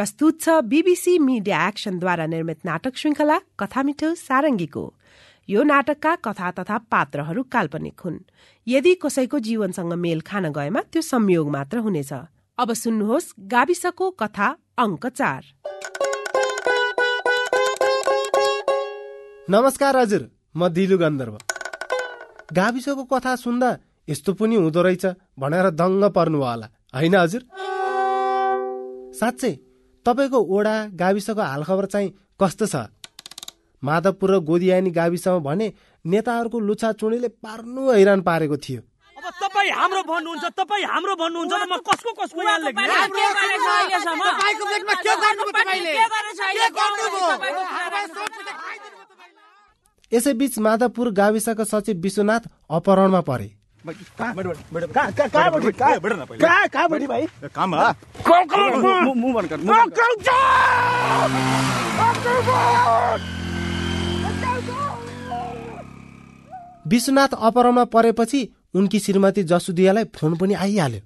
प्रस्तुत छ BBC media एक्सनद्वारा निर्मित नाटक श्रृंखला कथा मिठो सारङ्गीको। यो नाटकका कथा तथा पात्रहरू काल्पनिक हुन्। यदि कसैको जीवनसँग मेल खान गएमा त्यो संयोग मात्र हुनेछ। अब सुन्नुहोस् गाविसको कथा अङ्क चार। नमस्कार हजुर म दिलु गन्धर्व। गाविसको कथा सुन्दा यस्तो पनि हुँदो रहेछ भनेर दङ्ग पर्नु होला होइन हजुर? साँच्चै तपाईँको ओडा गाविसको हालखबर चाहिँ कस्तो छ? माधवपुर र गोदियानी गाविसमा भने नेताहरूको लुछा चुडीले पार्नु हैरान पारेको थियो। अब तपाईँ हाम्रो भन्नुहुन्छ तपाईँ हाम्रो भन्नुहुन्छ र म कसको कसको यहाँ लेख्ने तपाईँको पेटमा के गर्नुभयो तपाईँले? के गर्नुभयो? यसैबीच माधवपुर गाविसका सचिव विश्वनाथ अपहरणमा परे। विश्वनाथ अपहरणमा परेपछि उनकी श्रीमती जसुदियालाई फोन पनि आइहाल्यो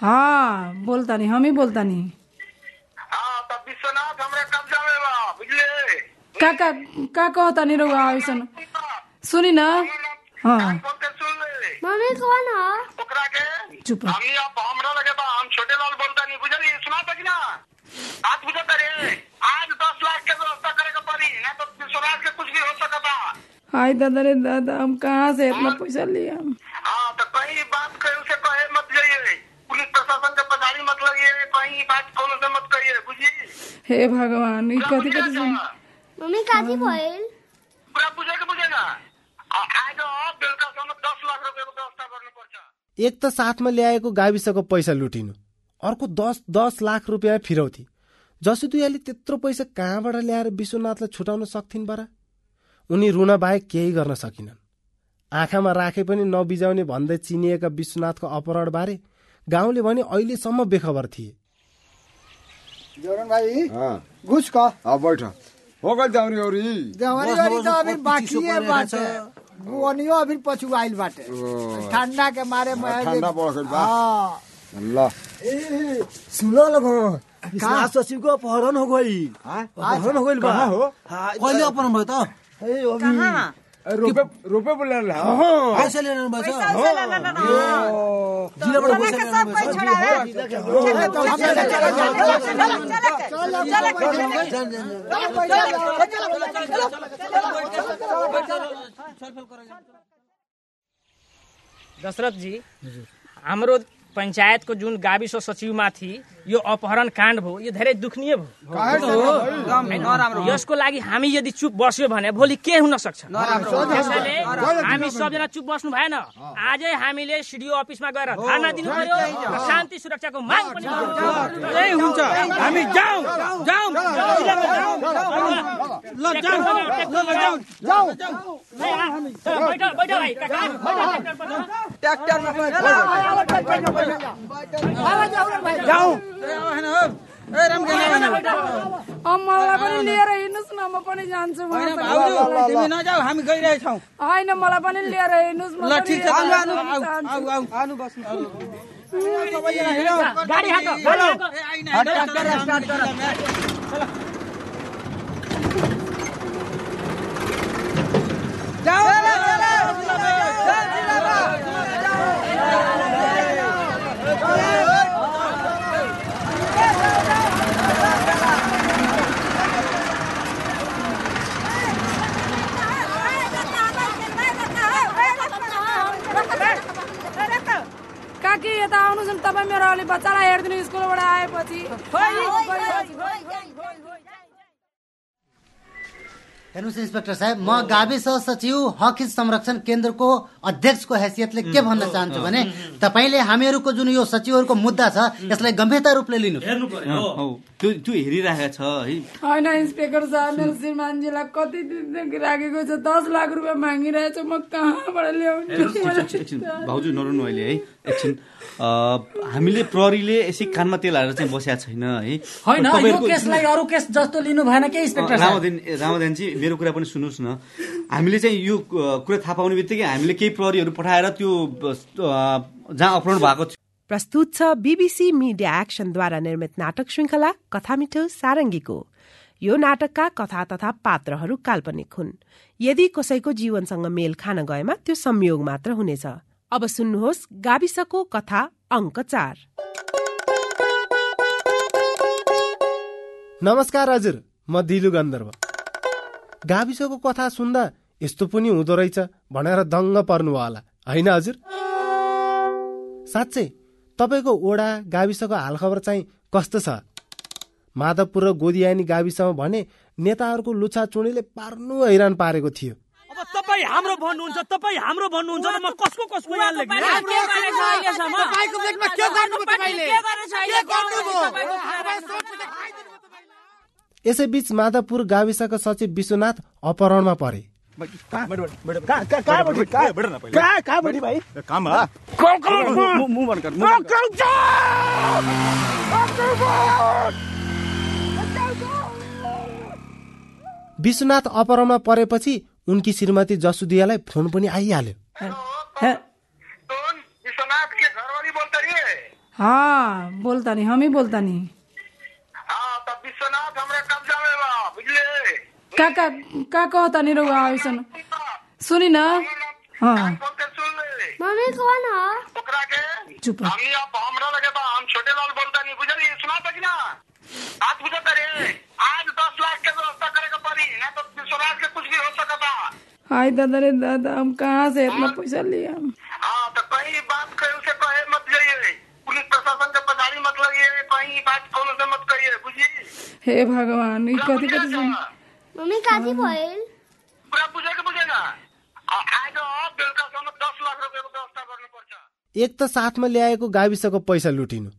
हाँ बोलता नहीं हम ही बोलता नहीं का रहुआ सुनी ना हाँ मम्मी कौन है ओकरा के चुप रह। हमनी अब हमरा लगे बा हम छोटे लाल बोलता नहीं बुझली सुना तक ना आज बुझत रे आज दस लाख के व्यवस्था करे के पड़ी ना तो के कुछ भी हो सकता हाय दादा रे दादा हम कहाँ से इतना पैसा लिया हाँ तो कहीं बात कहीं उसे कहे मत जाइए। पुलिस प्रशासन के पधारी मत लगिए कहीं बात कौन से मत करिए बुझी हे भगवान ई कथी कथी सुन मम्मी काथी भइल। पूरा आज अब बेलुकासम्म दस लाख रुपियाँको व्यवस्था गर्नुपर्छ। एक त साथमा ल्याएको गाविसको पैसा लुटिनु। अर्को दस दस लाख रुपियाँ फिरौती। जसुदुयाले त्यत्रो पैसा कहाँबाट ल्याएर विश्वनाथलाई छुटाउन सक्थिन् बरा? उनी रुन बाहेक केही गर्न सकिनन्। आँखामा राखे पनि नबिजाउने भन्दै चिनिएका विश्वनाथको अपहरणबारे गाउँले भने अहिलेसम्म बेखबर थिए। हाँ घुस का अब बैठ हो गल जाउरी औरी जवानी वाली तो अभी बाकी है बाटे बुअनियो अभी पछू आइल बाटे। ठंडा के मारे मैं ठंडा पड़ गइल बा। हाँ। ल सुनो लगो विश्वनाथ सचिवको अपहरण हो गई। अपहरण हो गइल बा। कहाँ हो? कहिले अपहरण भयो त? ए अभि रोपे रोपे बोलेर ला पैसा लिएर भयो जिल्लाबाट पैसा लिएर दशरथ जी हाम्रो पञ्चायतको जुन गाविस सचिवमाथि यो अपहरण काण्ड भयो यो धेरै दुखनीय भयो यसको लागि हामी यदि चुप बस्यो भने भोलि के हुन सक्छ त्यसैले हामी सबजना चुप बस्नु भएन आजै हामीले सिडिओ अफिसमा गएर धरना दिनु पर्यो शान्ति सुरक्षाको माग पनि हुन्छ हामी जाउँ मलाई पनि लिएर हिँड्नुहोस् न म पनि जान्छु होइन भाउजू तिमी नजाऊ हामी गइरहेछौँ होइन मलाई पनि लिएर हिँड्नुहोस् म ल पनि ठिक छ आउनु आउनु जान्छु। आउ आउ आउनु बस्नु सबैजना हिँडौँ गाडी हाक गाडी हाक ए, आइन, आइन, काकी यता आउनुहोस् न तपाईँ मेरो अलि बच्चालाई हेरिदिनु स्कुलबाट आएपछि हेर्नुहोस् इन्सपेक्टर साहेब म गाविस सचिव हक संरक्षण केन्द्रको अध्यक्षको हैसियतले के भन्न चाहन्छु भने तपाईँले हामीहरूको जुन यो सचिवहरूको मुद्दा छ यसलाई गम्भीरता रूपले लिनु हौ त्यो हेरिरहेको छ है होइन इन्सपेक्टर साहब मेरो श्रीमानजीलाई कति दिनदेखि राखेको छ दस लाख रुपियाँ मागिरहेछ म कहाँबाट ल्याउँछु भाउजू नरुनु अहिले है एकछिन हामीले प्रहरीले यसै कानमा तेल हालेर चाहिँ बसेको छैन है। होइन यो तपाईँहरूको- केसलाई अरू केस जस्तो लिनु भएन के इन्सपेक्टर साहब? रामादेन रामादेनजी मेरो कुरा पनि सुन्नुहोस् न। हामीले चाहिँ यो कुरा थाहा पाउने बित्तिकै हामीले केही प्रहरीहरू पठाएर त्यो जहाँ अपहरण भएको थियो। प्रस्तुत छ बीबीसी मिडिया एक्सनद्वारा निर्मित नाटक श्रृङ्खला कथा मिठो सारङ्गीको। यो नाटकका कथा तथा पात्रहरू काल्पनिक हुन्। यदि कसैको जीवनसँग मेल खान गएमा त्यो संयोग मात्र हुनेछ। अब सुन्नुहोस् गाविसको कथा अङ्क चार। नमस्कार हजुर म दिलु गन्धर्व। गाविसको कथा सुन्दा यस्तो पनि हुँदो रहेछ भनेर दङ्ग पर्नु होला होइन हजुर? साँच्चै तपाईँको ओडा गाविसको हालखबर चाहिँ कस्तो छ? माधवपुर र गोदियानी गाविसमा भने नेताहरूको लुछा चुँडीले पार्नु हैरान पारेको थियो। तपाईँ हाम्रो भन्नुहुन्छ तपाईँ हाम्रो भन्नुहुन्छ म कसको कसको यहाँ लेख्ने? यसैबीच माधवपुर गाविसका सचिव विश्वनाथ अपहरणमा परे। विश्वनाथ अपहरणमा परेपछि उनकी श्रीमती जसुदियालाई फोन पनि आइहाल्यो। विश्वनाथ के घरवाली बोलता रही है हाँ बोलता नहीं हम ही बोलता नहीं हाँ तब विश्वनाथ हमरा कब्जा में बा बुझले? का का का कहता नहीं रहुआ ऐसन सुनी ना। हाँ। मम्मी कौन है? ओकरा के चुप रह। हम अब हमरा लगे बा हम छोटे लाल बोलता नहीं बुझली सुना था कि ना? बात बुझता रे। तो विश्वनाथ के कुछ भी हो सकता हाय दादा रे दादा हम कहाँ से इतना पैसा लिया हाँ तो कहीं बात कहीं से कहे मत जाइए। पुलिस प्रशासन के पछाड़ी मत लगिए कहीं बात कौन से मत करिए बुझी हे भगवान ई कथी कथी सुन मम्मी काथी भइल पूरा बुझे के बुझे ना आ- आज बेलुका सम्म दस लाख रुपियाँको व्यवस्था गर्नुपर्छ एक त साथमा ल्याएको गाविसको पैसा लुटिनु।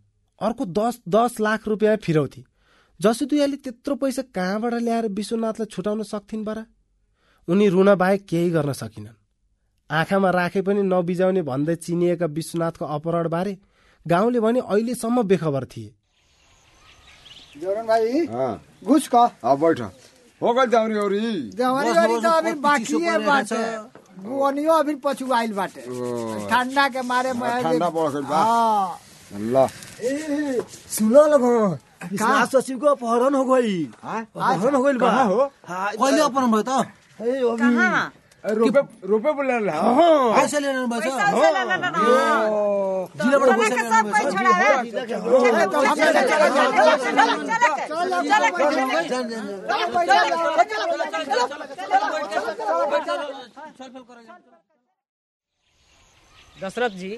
अर्को दस दस लाख रुपियाँ फिरौती। जसुदुयाले त्यत्रो पैसा कहाँबाट ल्याएर विश्वनाथलाई छुटाउन सक्थिन् बरा? उनी रुन बाहेक केही गर्न सकिनन्। आँखामा राखे पनि नबिजाउने भन्दै चिनिएका विश्वनाथको अपहरणबारे गाउँले भने अहिलेसम्म बेखबर थिए। ठंडा के मारे मैं ठंडा पड़ गइल बा हाँ ल ए सुनो लगो विश्वास सचिव को अपहरण हो गई अपहरण हो गई बा कहाँ हो? हाँ, कहिले अपहरण भयो त ए अभी रुपे रुपे बोलेर पैसा लिएर आउनु भएको छ जिल्लाबाट पैसा लिएर आउनु भएको छ दशरथ जी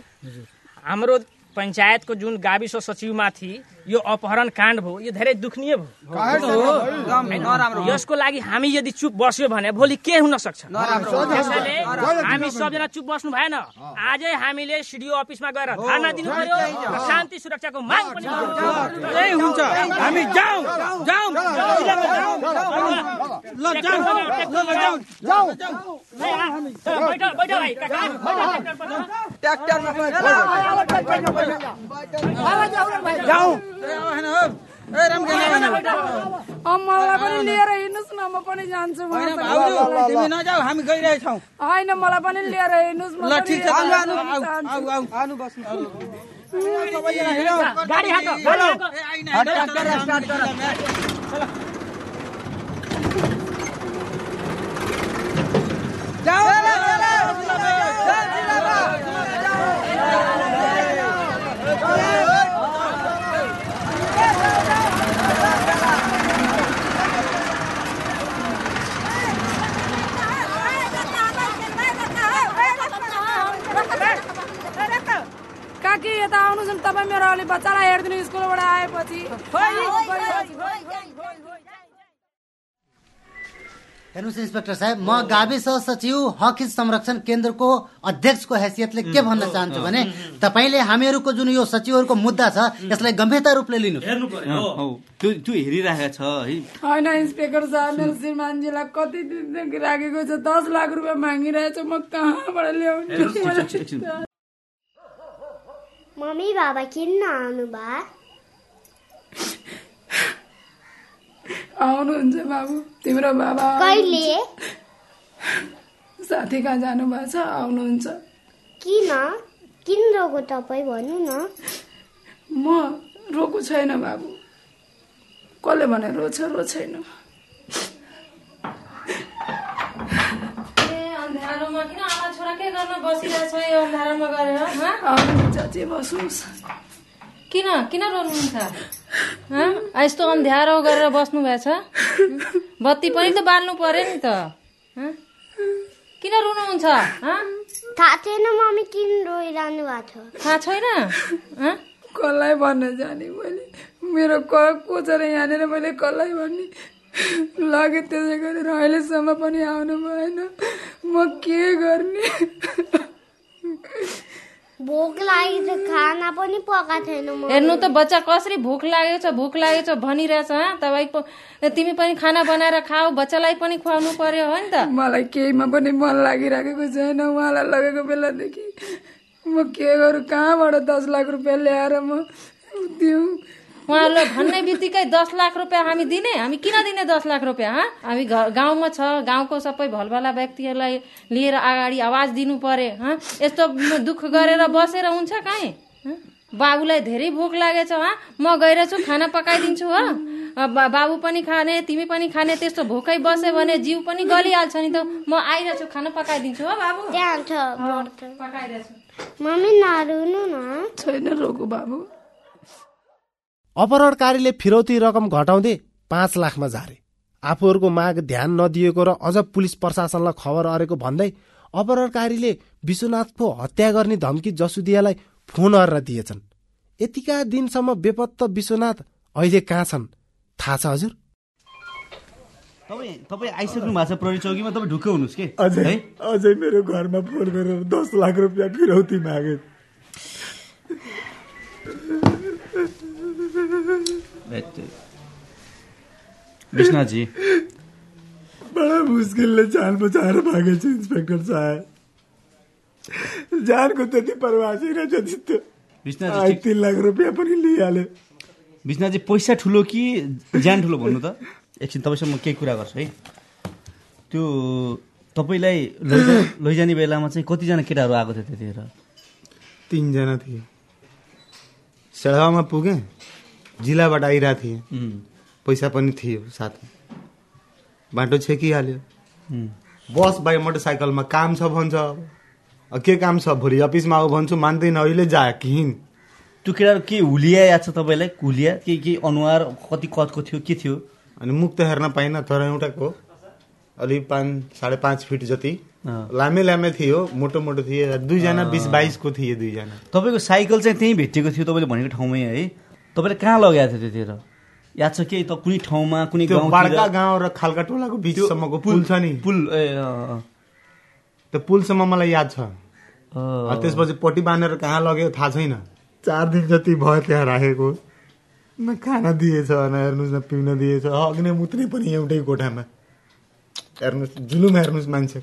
हाम्रो पञ्चायतको जुन गाविस सचिवमाथि यो अपहरण काण्ड भयो यो धेरै दुखनीय भयो। यसको लागि हामी यदि चुप बस्यो भने भोलि के हुन सक्छ? त्यसैले हामी सबजना चुप बस्नु भएन। आजै हामीले सिडिओ अफिसमा गएर धारणा दिनु पर्यो शान्ति सुरक्षाको माग पनि। त्यही हुन्छ। हामी जाउँ जाउँ ल जाउँ मलाई पनि लिएर हिँड्नुहोस् न म पनि जान्छु नजाऊ हामी गइरहेछौँ। होइन मलाई पनि लिएर हिँड्नुहोस् म ल पनि ठिक छ आउनु आउनु जान्छु। आउ आउ आउनु बस्नु गाडी हाक गाडी हाक काकी यता आउनुहोस् न तपाईँ मेरो अलि बच्चालाई हेरिदिनु स्कुलबाट आएपछि हेर्नुहोस् इन्सपेक्टर साहेब म गाविस सचिव हक संरक्षण केन्द्रको अध्यक्षको हैसियतले के भन्न चाहन्छु भने तपाईँले हामीहरूको जुन यो सचिवहरूको मुद्दा छ यसलाई गम्भीरता रूपले लिनु हौ त्यो हेरिरहेको छ है होइन इन्सपेक्टर साहब मेरो श्रीमानजीलाई कति दिनदेखि राखेको छ दस लाख रुपियाँ मागिरहेछ म कहाँबाट ल्याउँछु मम्मी बाबा किन नआउनु बा आउनुहुन्छ बाबु तिम्रो बाबा कहिले साथी कहाँ जानु भएको छ आउनुहुन्छ किन किन रोको तपाईँ भन्नु न म रोको छैन बाबु कसले भने रोछ रो छैन ए अन्धारोमा किन आमा छोरा के गर्न बसिरहेछ यो अन्धारोमा गरेर चाची बस्नुहोस् किन? किन रोनुहुन्छ? हँ? यस्तो अन्ध्यारो गरेर बस्नु भएछ बत्ती पनि त बाल्नु पर्यो नि त। हँ? किन रुनुहुन्छ? हँ? थाहा छैन मम्मी किन रोइरहनु भएको छ। थाहा छैन? हँ? कसलाई भन्न जाने मैले? मेरो क कोचेर यहाँनिर मैले कसलाई भन्ने? लगेँ त्यसै गरेर अहिलेसम्म पनि आउनु भएन। म के गर्ने? भोक लागि त खाना पनि पकाएको छैन म। हेर्नु त बच्चा कसरी भोक लागेको छ भोक लागेको छ भनिरहेछ हँ? तपाईँको तिमी पनि खाना बनाएर खाऊ बच्चालाई पनि खुवाउनु पर्यो हो नि त। मलाई केहीमा पनि मन लागिराखेको छैन उहाँलाई लगेको बेलादेखि। म के गरौँ कहाँबाट दस लाख रुपियाँ ल्याएर म दिउँ? उहाँहरूले भन्ने बित्तिकै दस लाख रुपियाँ हामी दिने। हामी किन दिने दस लाख रुपियाँ हँ? हामी गाउँमा छ गाउँको सबै भलभला व्यक्तिहरूलाई लिएर अगाडि आवाज दिनु पर्यो हँ? यस्तो दुःख गरेर बसेर हुन्छ काहीँ हँ? बाबुलाई धेरै भोक लागेछ हँ? म गएर छु खाना पकाइदिन्छु हो? बाबु पनि खाने तिमी पनि खाने त्यस्तो भोकै बस्यो भने जिउ पनि गलिहाल्छ नि त। म आइरहेछु खाना पकाइदिन्छु हो बाबु? त्यहाँ छ पकाइरहेछु। मम्मी नरुनु न। छैन रोको बाबु। अपहरणकारीले फिरौती रकम घटाउँदै पाँच लाखमा झारे। आफूहरूको माग ध्यान नदिएको र अझ पुलिस प्रशासनलाई खबर अरेको भन्दै अपहरणकारीले विश्वनाथको हत्या गर्ने धम्की जसुदियालाई फोन गरेर दिएछन्। यतिका दिनसम्म बेपत्ता विश्वनाथ अहिले कहाँ छन्? थाहा छ हजुर? तपाईँ तपाईँ आइसक्नु भएको छ प्रहरी चौकीमा तपाईँ ढुक्क हुनुहोस् के? अझै अझै मेरो घरमा फोन गरेर दस लाख रुपियाँ फिरौती मागे। विश्वनाथजी बडा मुस्किलले जान बचाएर भागेछु इन्सपेक्टर साहब। जानको त्यति परवाह छैन जति त्यो विश्वनाथजी तिन लाख रुपियाँ पनि लिइहाल्यो विश्वनाथजी पैसा ठुलो कि ज्यान ठुलो भन्नु त? एकछिन तपाईँसँग म केही कुरा गर्छु है। त्यो तपाईँलाई लैजा लैजाने बेलामा चाहिँ कतिजना केटाहरू आएको थियो त्यतिखेर? तिनजना थिए। सेढावामा पुगेँ। जिल्लाबाट आइरहेको थिएँ। पैसा पनि थियो साथमा। बाटो छेकिहाल्यो। बस बाई मोटरसाइकलमा काम छ भन्छ अब। के काम छ भोलि अफिसमा आऊ भन्छु मान्दैन अहिले जा किन? त्यो केटाहरू के हुलिया याद छ तपाईँलाई? हुलिया के के अनुहार कति कदको थियो के थियो? अनि मुख त हेर्न पाइनँ तर एउटाको अलि पाँच साढे पाँच फिट जति। लामे लामे थियो मोटो मोटो थिए दुईजना बिस बाइसको थिए दुईजना। तपाईँको साइकल चाहिँ त्यहीँ भेटिएको थियो तपाईँले भनेको ठाउँमै है। तपाईँले कहाँ लगाएको थियो त्यतिखेर? याद छ के? त कुनै ठाउँमा कुनै? बडका गाउँ र खालका टोलाको बिचसम्मको पुल छ नि। पुल ए। त्यो पुलसम्म मलाई याद छ। त्यसपछि पट्टी बाँधेर कहाँ लग्यो थाहा छैन। चार दिन जति भयो त्यहाँ राखेको। न खाना दिएछ न हेर्नुहोस् न पिउन दिएछ। अग्ने मुत्ने पनि एउटै कोठामा। हेर्नुहोस् जुलुम हेर्नुहोस् मान्छे।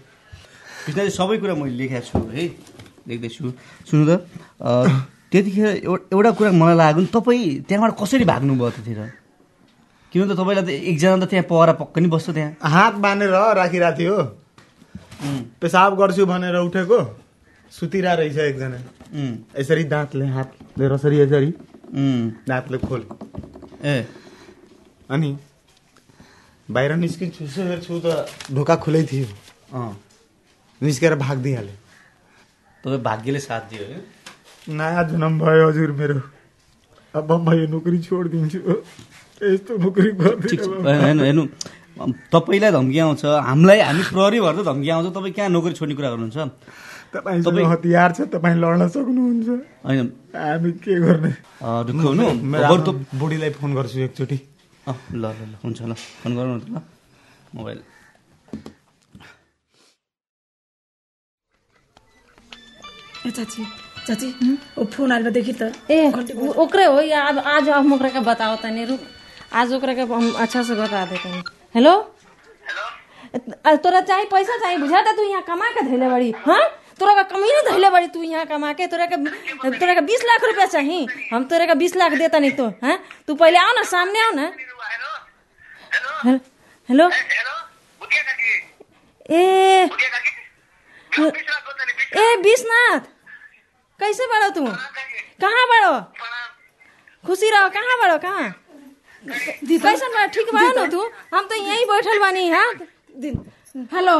विस्तारै सबै कुरा मैले लेखेको छु है लेख्दैछु। सुन्नु त त्यतिखेर एउ- एउटा कुरा मलाई लाग्यो नि तपाईँ त्यहाँबाट कसरी भाग्नुभयो त्यतिखेर? किन त तपाईँलाई त एकजना त त्यहाँ पहरा पक्कै नि बस्छ त्यहाँ। हात बाँधेर राखिरहेको थियो पेसाब गर्छु भनेर उठेको सुतिरा रहेछ एकजना। यसरी दाँतले हातले रसरी यसरी दाँतले खोल। ए। अनि बाहिर निस्किन्छु यसो हेर्छु त ढोका खुलै थियो। अँ। निस्केर भागिदिइहालेँ तपाईँ भाग्यले साथ दियो है नयाँ जन्म भयो हजुर मेरो। अब म यो नोकरी छोडिदिन्छु। यस्तो नोकरी हेर्नु हेर्नु। तपाईँलाई धम्की आउँछ। हामीलाई हामी प्रहरी भएर त धम्की आउँछ। तपाईँ कहाँ नोकरी छोड्ने कुरा गर्नुहुन्छ? तपाईँ- हतियार छ तपाईँ लड्न सक्नुहुन्छ। होइन। हामी के गर्ने? बरु त- बुढीलाई फोन गर्छु एकचोटि। अँ, ल ल ल हुन्छ ल फ़ोन गरौँ न त ल मोबाइल। चाची चाची फ़ोन आएर देखि त। ए ओकरे हो या अब आज हम ओकरा के बताओ तनी रुक। आज ओकरा के हम अच्छा से बता देते हैं हेलो? तोरा पैसा बुझाता तू यहाँ कमा के धैले बड़ी हाँ? तोरा का कमी नहीं धैले बड़ी तू यहाँ कमा के तोरा के तोरा का बीस लाख रुपया चाहिए हम तोरा का बीस लाख देता नहीं तो हाँ? तू पहले आओ ना सामने आओ ना। हेल- हेलो? ए ए विश्वनाथ कैसे बाड़ो तू कहाँ बाड़ो? खुशी रहो कहाँ बाड़ो कहाँ? कैसन बा ठीक बाड़ो न तू? हम तो यहीं बैठल बानी हाँ? हेलो।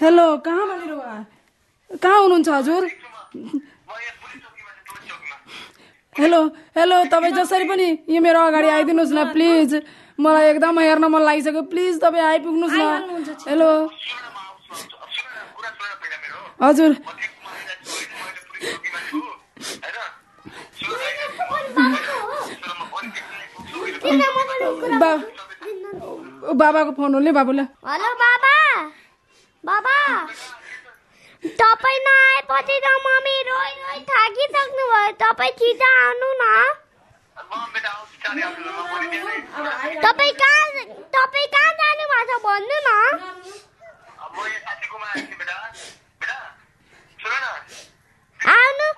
हेलो कहाँ बानी रुवा कहाँ हुनुहुन्छ हजुर? हेलो हेलो तपाईँ जसरी पनि यो मेरो अगाडि आइदिनुहोस् न प्लिज। मलाई एकदम हेर्न मन लागिसक्यो। प्लिज तपाईँ आइपुग्नुहोस् न। हेलो। हजुर। बाबाको फोन हो नि बाबुलाई हेलो बाबा। बाबा। तपाईँ नआएपछि त मम्मी रोइ रोइ थाकिसक्नु भयो तपाईँ छिटो आउनु न। तपाईँ कहाँ तपाईँ कहाँ जानु छ भन्नु न। आउनु।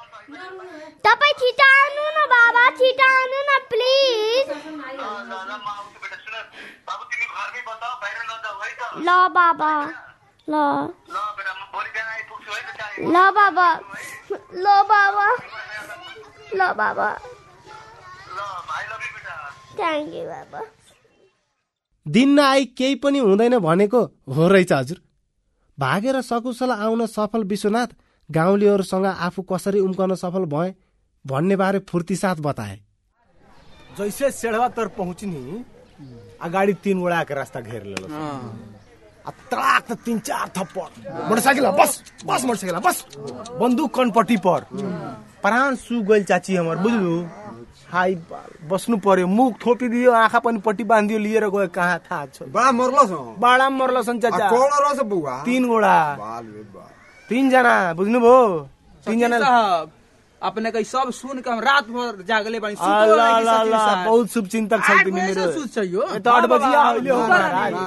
तपाईँ छिटो आउनु न बाबा छिटो आउनु न प्लिज। ल बाबा ल। ल बाबा ल बाबा ल बाबा। दिन नआई केही पनि हुँदैन भनेको हो रहेछ हजुर। भागेर सकुशल आउन सफल विश्वनाथ गाउँलेहरूसँग आफू कसरी उम्कन सफल भए भन्ने बारे फुर्ती साथ बताए। जैसे सेढ़वा तर पहुंचनी अगाडि तीन गोड़ा के रास्ता घेर लेलो। तड़ाक त तीन चार थप्पड़। मोटरसाइकिल बस बस मोटरसाइकिल बस। बंदूक कनपट्टी पर प्राण सु गइल चाची हमर बुझलु? हाई बाल, बस्नु पर्यो मुख थोपी दियो आँखा पनि पट्टी बाँधियो लिएर गयो कहाँ थाहा छ? बड़ा मर्लसन चाचा। तीन गोड़ा बाल रे बाल। तीन जना बुझ्नुभयो? तीन जना साहब अपने कहीं सब सुन के हम रात भर जागले बानी कि। बहुत शुभ चिंतक छ आठ तिमी बजे से मेरो। सुत चाहिए ये तो आठ बजिया अहिले हो।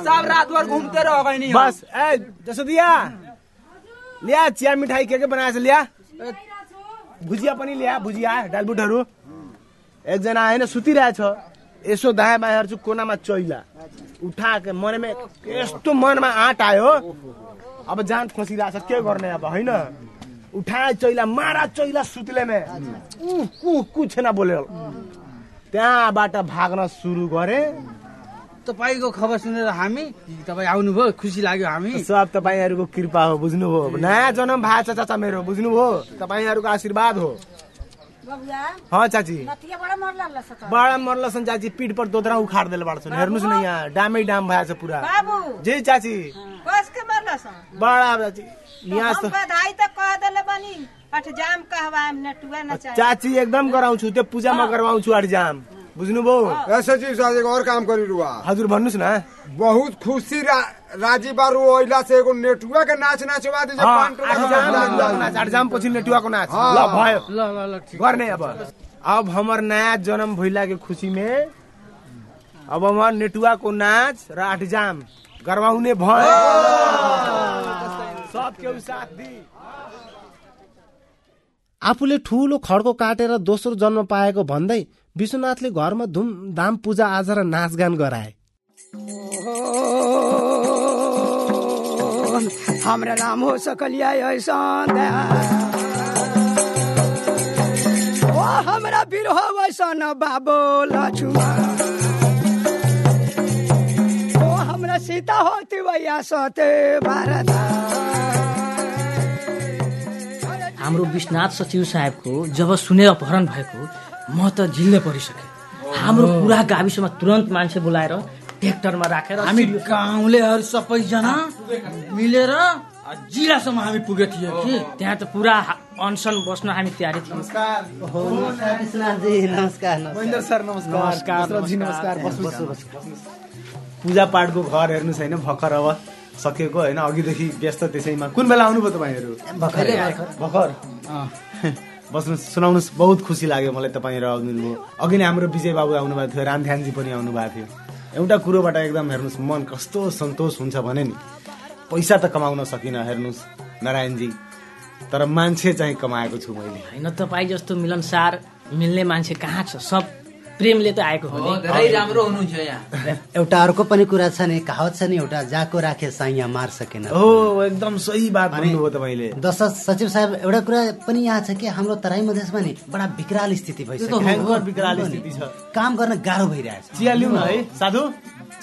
सब रात भर घूमते रह गए नहीं बस ए जसोदिया लिया चिया मिठाई के के बनाएछ लिया? भुजिया पनि ल्या भुजिया डालबुटहरू एकजना आएन सुतिरहेछ। यसो दायाँ बायाँ हेर्छु कोनामा चैला। उठा के मनमे यस्तो मनमा आँट आयो। अब जान खोसिरहेछ के गर्ने अब होइन? उठाए चैला मारा चैला सुतलेमे कु बोल्यो त्यहाँबाट भाग्न सुरु गरे। तपाईँको खबर सुनेर हामी तपाईँ आउनुभयो खुसी लाग्यो हामी। सब तपाईँहरूको कृपा हो बुझ्नुभयो। नयाँ जन्म भएको छ चाचा मेरो बुझ्नुभयो। तपाईँहरूको आशीर्वाद हो। हाँ चाची। बडा मर्लसन चाची। पिठ पर दोद्रा उखाड दिल बाड्छन् हेर्नुहोस् न यहाँ डामै डाम भएको छ पुरा। बाबू। जे चाची। कस के मरलस बडा चाची। यहाँ हम त बधाई त कह देले बनी। अठजाम कहवा हम नेटुआ न चाहिए चाची एकदम गराउँछु त्यो पूजामा गराउँछु अडिजाम बुझ्नुभयो ऐसे जी साहब एक और काम करी रुआ हजुर भन्नुहोस् न। बहुत खुशी रा, राजी बारू ओइला से एगो नेटुआ के नाच नाचवा दीजिए हाँ, पाँच टोला आठजाम का नेटुवाको नाच। नाच आठजाम पछि नेटुवाको नाच। ल भयो। ल ल ल ठीक। गर्ने अब। अब हमर नया जन्म भइला के खुशी में अब हमर नेटुवाको नाच र आठजाम गरबाउने भयो सब केहु साथ दी। आफूले ठूलो खड्को काटेर दोस्रो जन्म पाएको भन्दै विश्वनाथले घरमा धुमधाम पूजा आजा र नाचगान गराए। हमरा राम हो सकलिया ओ हमरा बिरह वैसन बाबो लक्ष्मण ओ हमरा सीता होती भैया सते भारत हाम्रो विश्वनाथ सचिव साहेबको जब सुने अपहरण भएको म त झिल्नै परिसकेँ। हाम्रो पुरा गाविसमा तुरन्त मान्छे बोलाएर ट्र्याक्टरमा राखेर हामी गाउँलेहरू सबैजना मिलेर जिल्लासम्म हामी पुगे थियौँ कि। त्यहाँ त पुरा अनसन बस्न हामी तयारी थियौँ। नमस्कार। महेन्द्र सर नमस्कार। दशरथजी नमस्कार। बस्नुहोस् पूजा पाठको घर हेर्नु छैन भर्खर अब सकेको होइन? अघिदेखि व्यस्त त्यसैमा। कुन बेला आउनुभयो तपाईँहरू? भर्खरै, बस्नुहोस् सुनाउनुहोस् बहुत खुसी लाग्यो मलाई तपाईँहरू आउनुभयो अघि नै हाम्रो विजय बाबु आउनुभएको थियो रामध्यानजी पनि आउनु भएको थियो। एउटा कुरोबाट एकदम हेर्नुहोस् मन कस्तो सन्तोष हुन्छ भने नि पैसा त कमाउन सकिनँ हेर्नुहोस् नारायणजी। तर मान्छे चाहिँ कमाएको छु मैले। होइन तपाईँ जस्तो मिलनसार मिल्ने मान्छे कहाँ छ? सब प्रेमले त आएको हो राम्रो हुनुहुन्छ यहाँ। एउटा अर्को पनि कुरा छ नि कहावत छ नि एउटा जाको राखे साइया मार सकेन। हो एकदम सही बात भन्नुभयो तपाईँले। दश सचिव साहब एउटा कुरा पनि यहाँ छ कि हाम्रो तराई मधेसमा नि बडा विकराल स्थिति भइसक्यो। भयङ्कर विकराल स्थिति छ। काम गर्न गाह्रो भइरहेछ चिया लिउँ न है साधु।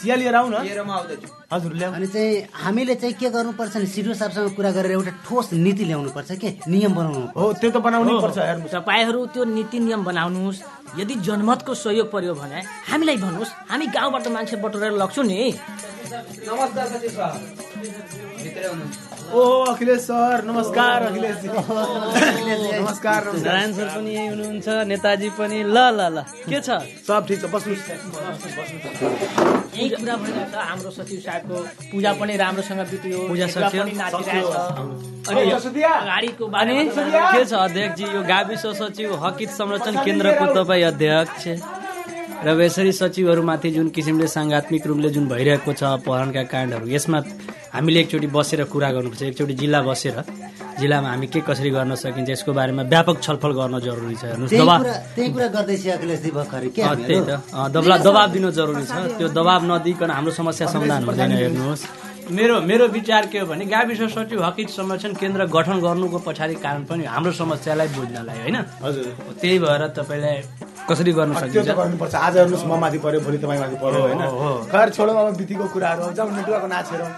चिया लिएर आऊ न। लिएर म आउँदैछु हजुर अनि चाहिँ हामीले चाहिँ के गर्नुपर्छ नि सिडिओ साहबसँग कुरा गरेर एउटा ठोस नीति ल्याउनु पर्छ के? नियम बनाउनु हो त्यो त बनाउनै पर्छ तपाईँहरू त्यो नीति नियम बनाउनुहोस्। यदि जनमतको सहयोग पर्यो भने हामीलाई भन्नुहोस् हामी गाउँबाट मान्छे बटुलेर लग्छौँ नि। नमस्कार ओ अखिलेश सर नमस्कार अखिलेश जी। नमस्कार नारायण सर पनि यही हुनुहुन्छ नेताजी पनि। ल ल ल के छ? सब ठिक छ बस्नुहोस् यही कुरा भइरहेछ हाम्रो सचिव साहबको पूजा पनि राम्रोसँग बित्यो। पूजा सकियो? अनि अनि के छ अध्यक्षजी यो गाविस सचिव हकित संरक्षण केन्द्रको तपाईँ अध्यक्ष? र यसरी सचिवहरूमाथि जुन किसिमले साङ्घात्मिक रूपले जुन भइरहेको छ अपहरणका काण्डहरू यसमा हामीले एकचोटि बसेर कुरा गर्नुपर्छ एकचोटि जिल्ला बसेर। जिल्लामा हामी के कसरी गर्न सकिन्छ यसको बारेमा व्यापक छलफल गर्न जरुरी छ हेर्नुहोस्। त्यही त। अँ, दबाब दबाब दिनु जरुरी छ। त्यो दबाब नदिकन हाम्रो समस्या समाधान हुँदैन हेर्नुहोस्। मेरो मेरो विचार के हो भने गाविस सचिव हकित संरक्षण केन्द्र गठन गर्नुको पछाडि कारण पनि हाम्रो समस्यालाई बुझ्नलाई होइन? हजुर। त्यही भएर तपाईँलाई कसरी गर्न त्यो सकिन्छ? त गर्नुपर्छ। आज हेर्नुहोस् म माथि पर्यो भोलि तपाईँ माथि पर्यो होइन? हो, हो। खैर छोडौँ अब बितीको कुराहरू। जाउँ नेटुवाको नाच हेरौँ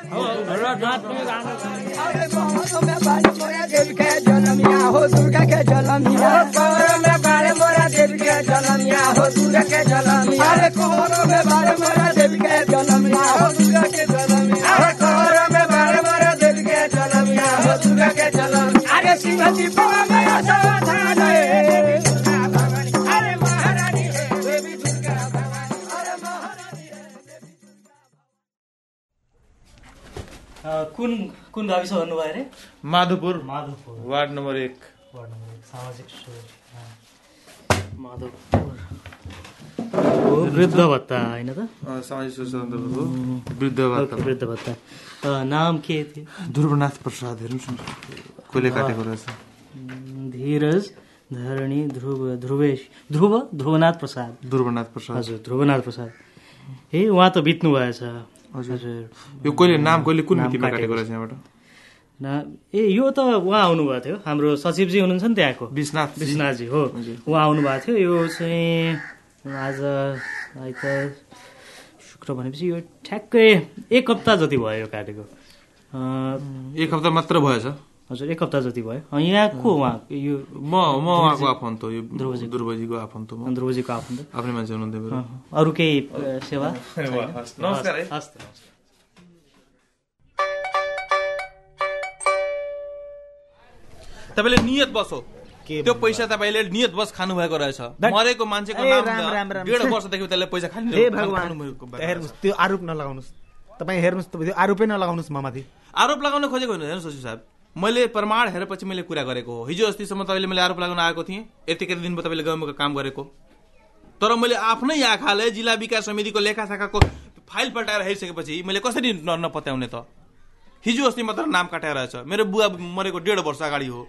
कुन कुन गाविस भन्नुभयो अरे? माधुपुर माधवपुर। वार्ड नम्बर एक। वार्ड नम्बर एक, सामाजिक सुरक्षा माधवपुर। वृद्ध भत्ता होइन त? सामाजिक वृद्ध भत्ता। वृद्ध भत्ता। नाम के थियो? ध्रुवनाथ प्रसाद हेर्नुहोस् न कसले काटेको रहेछ। धीरज धरणी ध्रुव ध्रुवेश। ध्रुव? ध्रुवनाथ प्रसाद। ध्रुवनाथ प्रसाद। हजुर ध्रुवनाथ प्रसाद। ए उहाँ त बित्नु भएछ। हजुर। यो कहिले नाम कहिले कुन मितिमा काटेको रहेछ यहाँबाट? ए यो त उहाँ आउनुभएको थियो। हाम्रो सचिवजी हुनुहुन्छ नि त्यहाँको। विश्वनाथ विश्वनाथजी हो। उहाँ आउनुभएको थियो। यो चाहिँ आज आइतबार शुक्र भनेपछि यो ठ्याक्कै एक हप्ता जति भयो यो काटेको। एक हप्ता मात्र भएछ हजुर एक हप्ता जति भयो यहाँ को उहाँ यो म म उहाँको आफन्त हो यो ध्रुवजी ध्रुवजीको आफन्त ध्रुवजीको आफन्त आफ्नै मान्छे हुनुहुन्थ्यो अरू केही सेवा नमस्कार है। हस्। तपाईँले नियत बस हो त्यो पैसा तपाईँले नियत बस खानु भएको रहेछ मरेको मान्छेको नाम। डेढ वर्षदेखि त्यसले पैसा खानु त्यो आरोप नलगाउनुहोस् तपाईँ हेर्नुहोस् त्यो आरोपै नलगाउनुहोस् म माथि आरोप लगाउन खोजेको होइन हेर्नुहोस् सचिव साहब मैले प्रमाण हेरेपछि मैले कुरा गरेको हो। हिजो अस्तिसम्म तपाईँले मैले आरोप लगाउन आएको थिएँ। यति कति दिन भयो तपाईँले गाउँमा काम गरेको। तर मैले आफ्नै आँखाले जिल्ला विकास समितिको लेखा शाखाको फाइल पल्टाएर हेरिसकेपछि मैले कसरी नपत्याउने त? हिजो अस्ति मात्र नाम काटेर रहेछ। मेरो बुवा मरेको डेढ वर्ष अगाडि हो।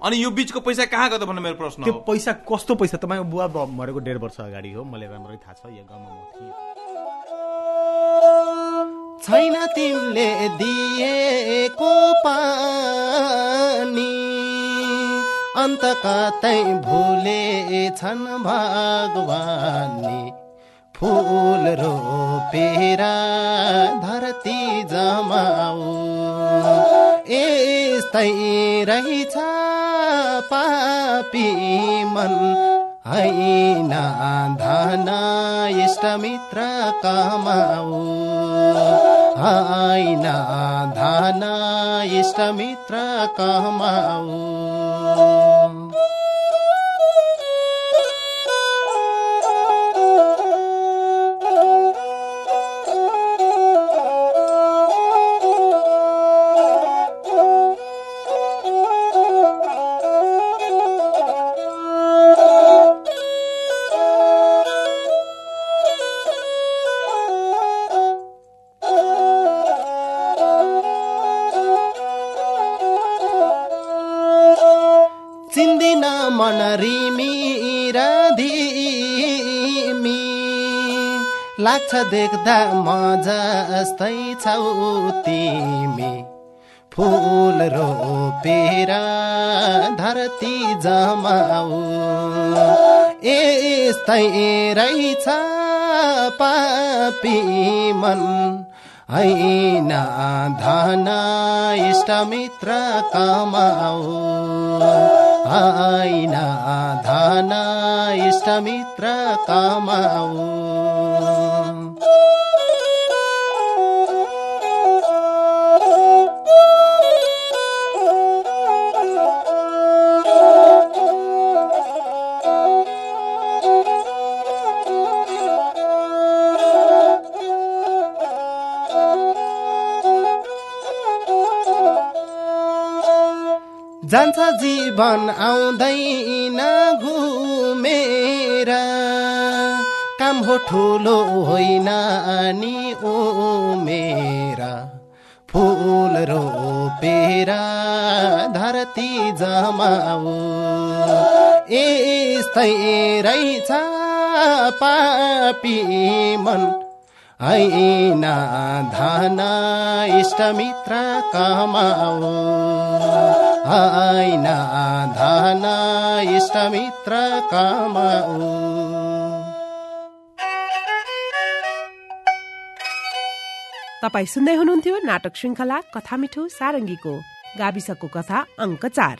अनि यो बिचको पैसा कहाँ गयो त भन्ने मेरो प्रश्न पैसा कस्तो पैसा? तपाईँको बुवा मरेको डेढ वर्ष अगाडि हो। मलाई राम्ररी थाहा छ। यो गाउँमा म थिएँ। छैन तिमीले दिएको पानी। अन्त कतै भुले छन् भगवानी। फुल रोपेर धरती जमाऊ। यस्तै रहेछ पापी मन। होइन धन इष्टमित्र कमाऊ। धन इष्टमित्र कमाऊ। लाग्छ देख्दा म जस्तै छौ तिमी। फुल रोपेर धरती जमाऊ। यस्तै रहेछ पापी मन। ऐन धन इष्टमित्र कमाऊ। ऐन धन इष्टमित्र कमाऊ। जान्छ जीवन आउँदैन घुमेर। काम हो ठुलो होइन नि उमेर। फुल रोपेर धरती जमाऊ। यस्तै रहेछ पापी मन। ऐन धन इष्टमित्र कमाऊ ऐन धन इष्टमित्र कमाऊ तपाईँ सुन्दै हुनुहुन्थ्यो नाटक श्रृङ्खला कथा मिठो सारङ्गीको गाविसको कथा अङ्क चार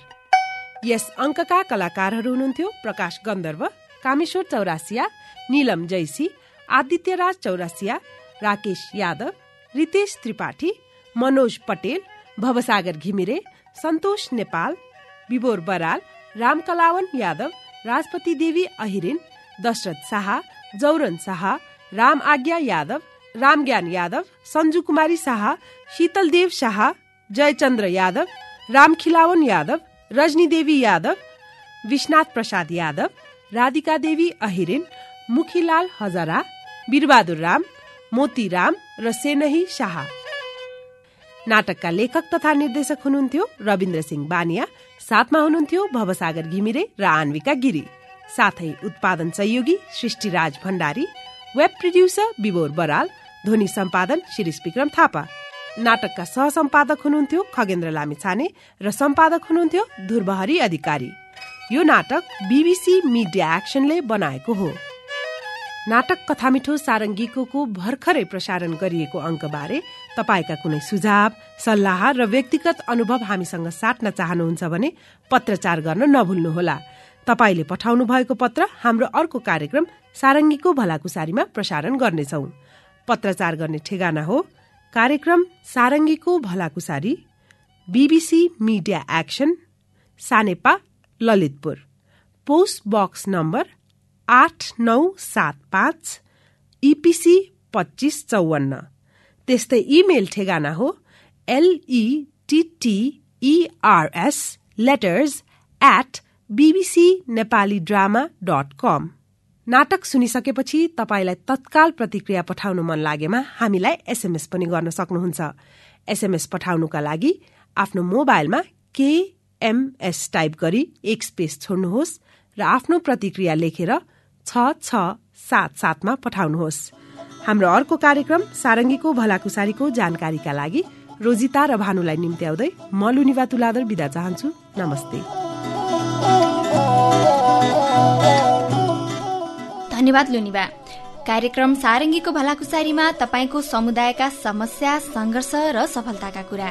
यस अङ्कका कलाकारहरू हुनुहुन्थ्यो प्रकाश गन्धर्व कामेश्वर चौरासिया निलम जैसी आदित्यराज चौरासिया राकेश यादव रितेश त्रिपाठी मनोज पटेल भवसागर घिमिरे सन्तोष नेपाल विबोर बराल रामकलावन यादव राजपति देवी अहिरिन दशरथ शाह जौरन शाह राम आज्ञा यादव रामज्ञान यादव सञ्जु कुमारी शाह शीतलदेव शाह जयचन्द्र यादव रामखिलावन यादव रजनी देवी यादव विश्वनाथ प्रसाद यादव राधिका देवी अहिरिन मुखीलाल हजरा वीरबहादुर राम मोती राम र सेनही शाह। नाटकका लेखक तथा निर्देशक हुनुहुन्थ्यो रविन्द्र सिंह बानिया साथमा हुनुहुन्थ्यो भवसागर घिमिरे र आन्विका गिरी। साथै उत्पादन सहयोगी सृष्टिराज भण्डारी वेब प्रड्युसर विबोर बराल ध्वनि सम्पादन शिरिष विक्रम थापा। नाटकका सह सम्पादक हुनुहुन्थ्यो खगेन्द्र लामिछाने र सम्पादक हुनुहुन्थ्यो ध्रुवहरी अधिकारी। यो नाटक बीबीसी मिडिया एक्सनले बनाएको हो। नाटक कथामिठो सारङ्गीको भर्खरै प्रसारण गरिएको अङ्कबारे तपाईँका कुनै सुझाव सल्लाह र व्यक्तिगत अनुभव हामीसँग साट्न चाहनुहुन्छ भने पत्रचार गर्न नभुल्नुहोला। तपाईँले पठाउनु भएको पत्र हाम्रो अर्को कार्यक्रम सारङ्गीको भलाकुसारीमा प्रसारण गर्नेछौ। पत्रचार गर्ने ठेगाना हो। कार्यक्रम सारङ्गीको भलाकुसारी BBC media action Sanepa Lalitpur. Post box number आठ नौ सात पाँच इपिसी पच्चिस चौवन्न। त्यस्तै इमेल ठेगाना हो एलइटिटिइआरएस letters at BBC Nepali drama dot कम नाटक सुनिसकेपछि तपाईँलाई तत्काल प्रतिक्रिया पठाउन मन लागेमा हामीलाई एसएमएस पनि गर्न सक्नुहुन्छ। एसएमएस पठाउनुका लागि आफ्नो मोबाइलमा केएमएस टाइप गरी एक स्पेस छोड्नुहोस् र आफ्नो प्रतिक्रिया लेखेर छ छ सात सातमा पठाउनुहोस्। हाम्रो अर्को कार्यक्रम सारङ्गीको भलाकुसारीको जानकारीका लागि रोजिता र भानुलाई निम्त्याउँदै म लुनिवा तुलादर बिदा चाहन्छु। नमस्ते। धन्यवाद लुनिबा। कार्यक्रम सारङ्गीको भलाकुसारीमा तपाईँको समुदायका समस्या संघर्ष र सफलताका कुरा।